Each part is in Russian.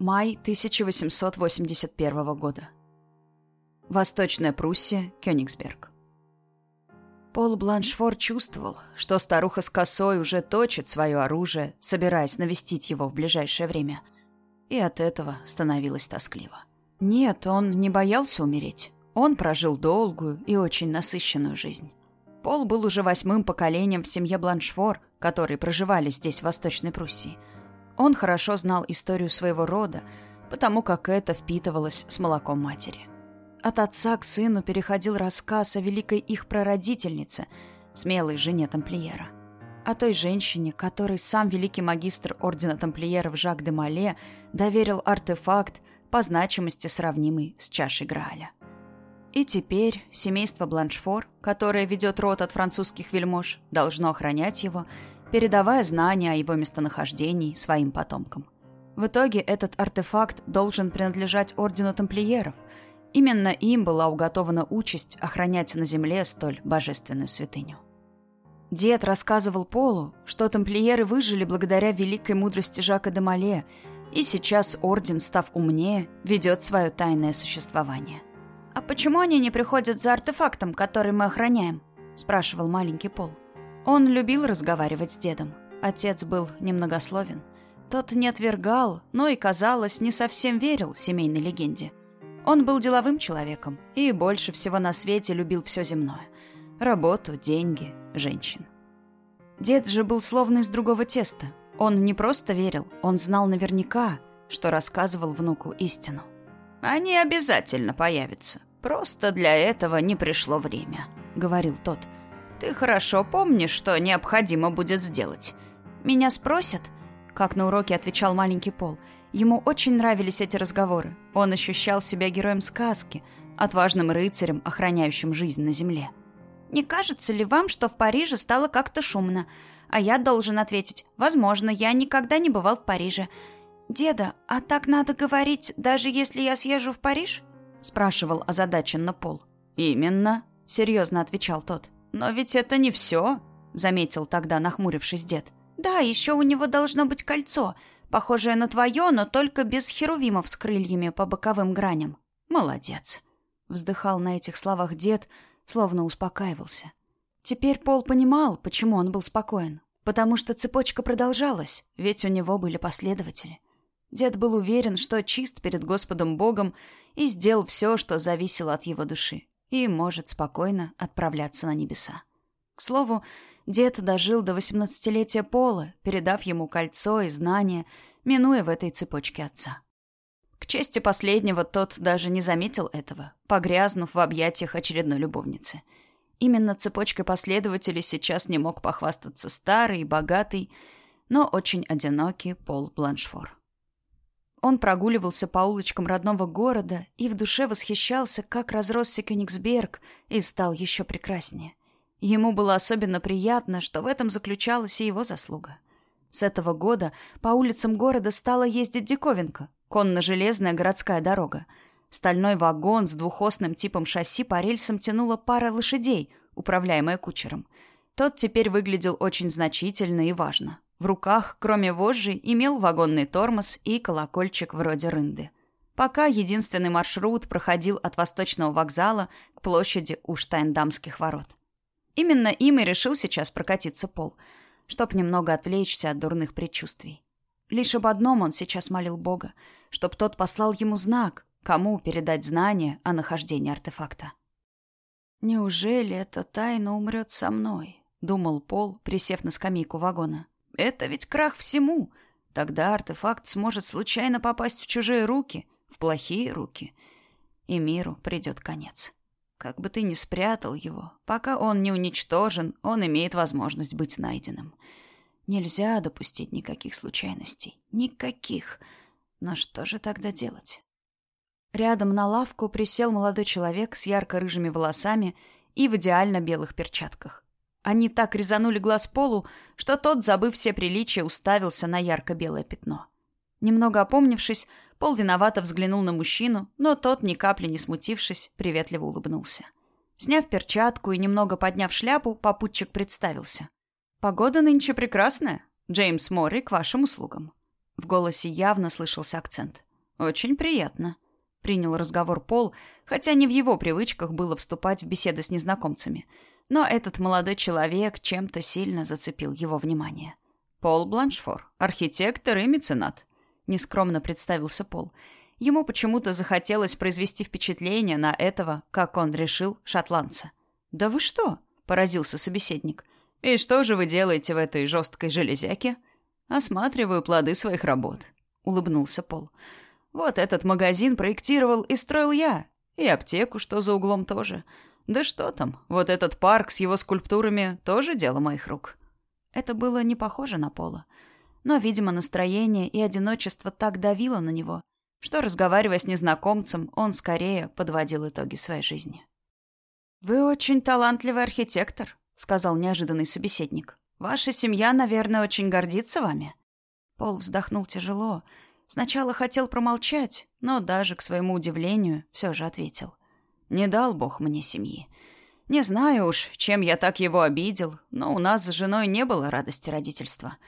Май 1881 года. Восточная Пруссия, Кёнигсберг. Пол Бланшфор чувствовал, что старуха с косой уже точит свое оружие, собираясь навестить его в ближайшее время. И от этого становилось тоскливо. Нет, он не боялся умереть. Он прожил долгую и очень насыщенную жизнь. Пол был уже восьмым поколением в семье Бланшфор, которые проживали здесь, в Восточной Пруссии – он хорошо знал историю своего рода, потому как это впитывалось с молоком матери. От отца к сыну переходил рассказ о великой их прародительнице, смелой жене тамплиера. О той женщине, которой сам великий магистр ордена тамплиеров Жак де Мале доверил артефакт по значимости сравнимый с чашей Грааля. И теперь семейство Бланшфор, которое ведет род от французских вельмож, должно охранять его – передавая знания о его местонахождении своим потомкам. В итоге этот артефакт должен принадлежать Ордену Тамплиеров. Именно им была уготована участь охранять на земле столь божественную святыню. Дед рассказывал Полу, что тамплиеры выжили благодаря великой мудрости Жака де Мале, и сейчас Орден, став умнее, ведет свое тайное существование. «А почему они не приходят за артефактом, который мы охраняем?» – спрашивал маленький Пол. Он любил разговаривать с дедом. Отец был немногословен. Тот не отвергал, но и, казалось, не совсем верил семейной легенде. Он был деловым человеком и больше всего на свете любил все земное. Работу, деньги, женщин. Дед же был словно из другого теста. Он не просто верил, он знал наверняка, что рассказывал внуку истину. «Они обязательно появятся. Просто для этого не пришло время», — говорил тот. Ты хорошо помнишь, что необходимо будет сделать. Меня спросят? Как на уроке отвечал маленький Пол. Ему очень нравились эти разговоры. Он ощущал себя героем сказки, отважным рыцарем, охраняющим жизнь на земле. Не кажется ли вам, что в Париже стало как-то шумно? А я должен ответить, возможно, я никогда не бывал в Париже. Деда, а так надо говорить, даже если я съезжу в Париж? спрашивал озадаченно Пол. Именно, серьезно отвечал тот. «Но ведь это не все», — заметил тогда, нахмурившись дед. «Да, еще у него должно быть кольцо, похожее на твое, но только без херувимов с крыльями по боковым граням». «Молодец», — вздыхал на этих словах дед, словно успокаивался. Теперь Пол понимал, почему он был спокоен. Потому что цепочка продолжалась, ведь у него были последователи. Дед был уверен, что чист перед Господом Богом и сделал все, что зависело от его души и может спокойно отправляться на небеса. К слову, дед дожил до восемнадцатилетия Пола, передав ему кольцо и знания, минуя в этой цепочке отца. К чести последнего тот даже не заметил этого, погрязнув в объятиях очередной любовницы. Именно цепочкой последователей сейчас не мог похвастаться старый, богатый, но очень одинокий Пол Бланшфор. Он прогуливался по улочкам родного города и в душе восхищался, как разросся Кёнигсберг и стал еще прекраснее. Ему было особенно приятно, что в этом заключалась и его заслуга. С этого года по улицам города стала ездить диковинка — конно-железная городская дорога. Стальной вагон с двухосным типом шасси по рельсам тянула пара лошадей, управляемая кучером. Тот теперь выглядел очень значительно и важно. В руках, кроме вожжи, имел вагонный тормоз и колокольчик вроде рынды. Пока единственный маршрут проходил от Восточного вокзала к площади у Штайндамских ворот. Именно им и решил сейчас прокатиться Пол, чтоб немного отвлечься от дурных предчувствий. Лишь об одном он сейчас молил Бога, чтоб тот послал ему знак, кому передать знания о нахождении артефакта. «Неужели эта тайна умрет со мной?» — думал Пол, присев на скамейку вагона. Это ведь крах всему. Тогда артефакт сможет случайно попасть в чужие руки, в плохие руки, и миру придет конец. Как бы ты ни спрятал его, пока он не уничтожен, он имеет возможность быть найденным. Нельзя допустить никаких случайностей. Никаких. Но что же тогда делать? Рядом на лавку присел молодой человек с ярко-рыжими волосами и в идеально белых перчатках. Они так резанули глаз Полу, что тот, забыв все приличия, уставился на ярко-белое пятно. Немного опомнившись, Пол виновато взглянул на мужчину, но тот, ни капли не смутившись, приветливо улыбнулся. Сняв перчатку и немного подняв шляпу, попутчик представился. «Погода нынче прекрасная. Джеймс Морри к вашим услугам». В голосе явно слышался акцент. «Очень приятно», — принял разговор Пол, хотя не в его привычках было вступать в беседы с незнакомцами. Но этот молодой человек чем-то сильно зацепил его внимание. «Пол Бланшфор, архитектор и меценат», — нескромно представился Пол. Ему почему-то захотелось произвести впечатление на этого, как он решил, шотландца. «Да вы что?» — поразился собеседник. «И что же вы делаете в этой жесткой железяке?» «Осматриваю плоды своих работ», — улыбнулся Пол. «Вот этот магазин проектировал и строил я. И аптеку, что за углом тоже. Да что там, вот этот парк с его скульптурами тоже дело моих рук». Это было не похоже на Пола. Но, видимо, настроение и одиночество так давило на него, что, разговаривая с незнакомцем, он скорее подводил итоги своей жизни. «Вы очень талантливый архитектор», — сказал неожиданный собеседник. «Ваша семья, наверное, очень гордится вами». Пол вздохнул тяжело. Сначала хотел промолчать, но даже к своему удивлению все же ответил. «Не дал Бог мне семьи. Не знаю уж, чем я так его обидел, но у нас с женой не было радости родительства.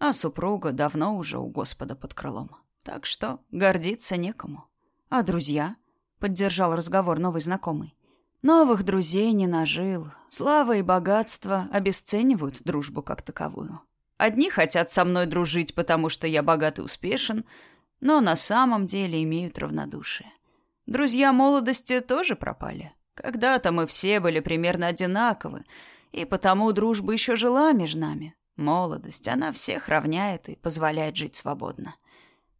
А супруга давно уже у Господа под крылом. Так что гордиться некому. А друзья?» — поддержал разговор новый знакомый. Новых друзей не нажил. Слава и богатство обесценивают дружбу как таковую. Одни хотят со мной дружить, потому что я богат и успешен, но на самом деле имеют равнодушие. Друзья молодости тоже пропали. Когда-то мы все были примерно одинаковы, и потому дружба еще жила между нами. Молодость, она всех равняет и позволяет жить свободно.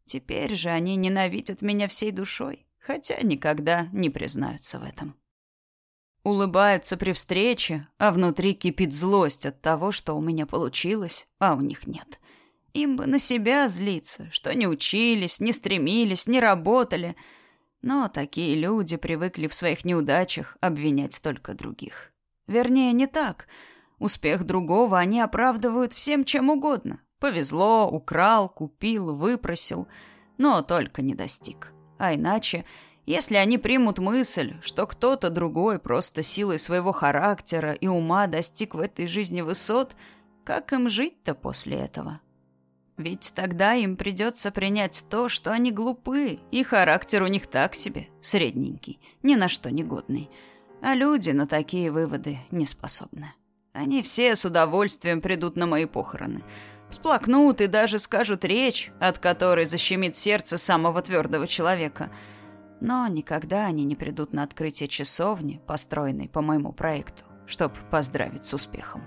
Теперь же они ненавидят меня всей душой, хотя никогда не признаются в этом. Улыбаются при встрече, а внутри кипит злость от того, что у меня получилось, а у них нет. Им бы на себя злиться, что не учились, не стремились, не работали. Но такие люди привыкли в своих неудачах обвинять только других. Вернее, не так. Успех другого они оправдывают всем чем угодно. Повезло, украл, купил, выпросил, но только не достиг. А иначе если они примут мысль, что кто-то другой просто силой своего характера и ума достиг в этой жизни высот, как им жить-то после этого? Ведь тогда им придется принять то, что они глупы, и характер у них так себе, средненький, ни на что не годный. А люди на такие выводы не способны. Они все с удовольствием придут на мои похороны. Всплакнут и даже скажут речь, от которой защемит сердце самого твердого человека – но никогда они не придут на открытие часовни, построенной по моему проекту, чтобы поздравить с успехом.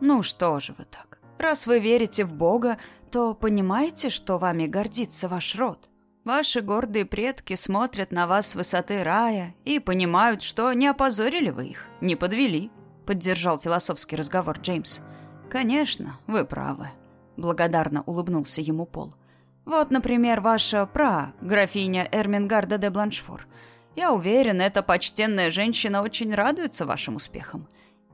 Ну что же вы так? Раз вы верите в Бога, то понимаете, что вами гордится ваш род. Ваши гордые предки смотрят на вас с высоты рая и понимают, что не опозорили вы их, не подвели, поддержал философский разговор Джеймс. Конечно, вы правы, благодарно улыбнулся ему Пол. Вот, например, ваша пра, графиня Эрмингарда де Бланшфор. Я уверен, эта почтенная женщина очень радуется вашим успехам.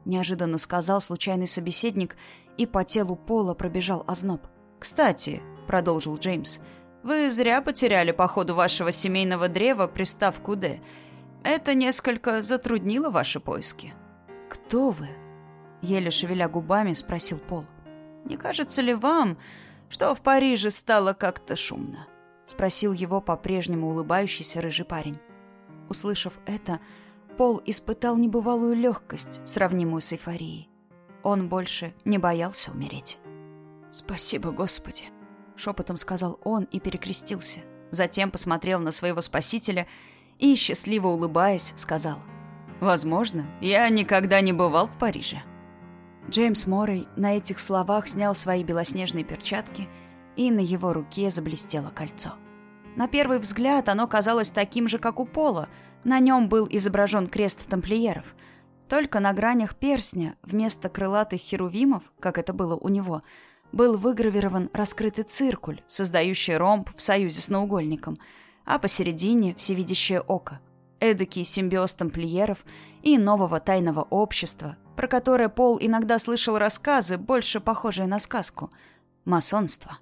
Неожиданно сказал случайный собеседник, и по телу Пола пробежал озноб. «Кстати», — продолжил Джеймс, — «вы зря потеряли по ходу вашего семейного древа приставку «Д». Это несколько затруднило ваши поиски». «Кто вы?» — еле шевеля губами спросил Пол. «Не кажется ли вам, что в Париже стало как-то шумно?» — спросил его по-прежнему улыбающийся рыжий парень. Услышав это, Пол испытал небывалую легкость, сравнимую с эйфорией. Он больше не боялся умереть. «Спасибо, Господи!» — шепотом сказал он и перекрестился. Затем посмотрел на своего спасителя и, счастливо улыбаясь, сказал, «Возможно, я никогда не бывал в Париже». Джеймс Моррей на этих словах снял свои белоснежные перчатки, и на его руке заблестело кольцо. На первый взгляд оно казалось таким же, как у Пола. На нем был изображен крест тамплиеров. Только на гранях перстня вместо крылатых херувимов, как это было у него, был выгравирован раскрытый циркуль, создающий ромб в союзе с наугольником, а посередине — всевидящее око. Эдакий симбиоз тамплиеров и нового тайного общества, про которое Пол иногда слышал рассказы, больше похожие на сказку. Масонство.